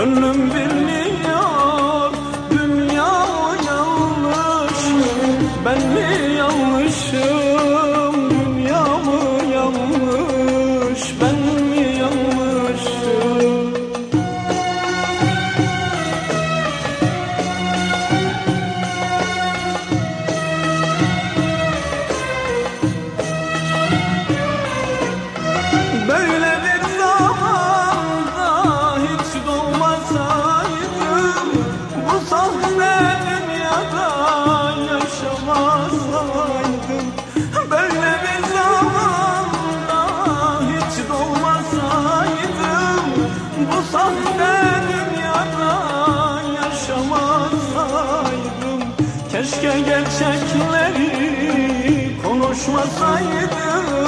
Gönlüm bilmiyor sahte dünyada yaşamasaydım Böyle bir zamanda hiç doğmasaydım. Bu sahte dünyada yaşamasaydım Keşke gerçekleri konuşmasaydım.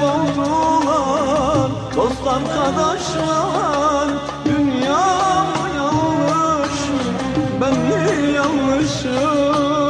kaybolan dost arkadaşlar. Dünya yanlış ben mi yanlışım?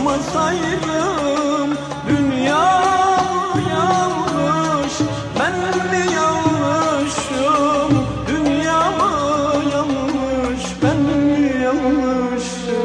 Kavuşmasaydım dünya yanlış Ben mi yanlışım dünya yanlış Ben mi yanlışım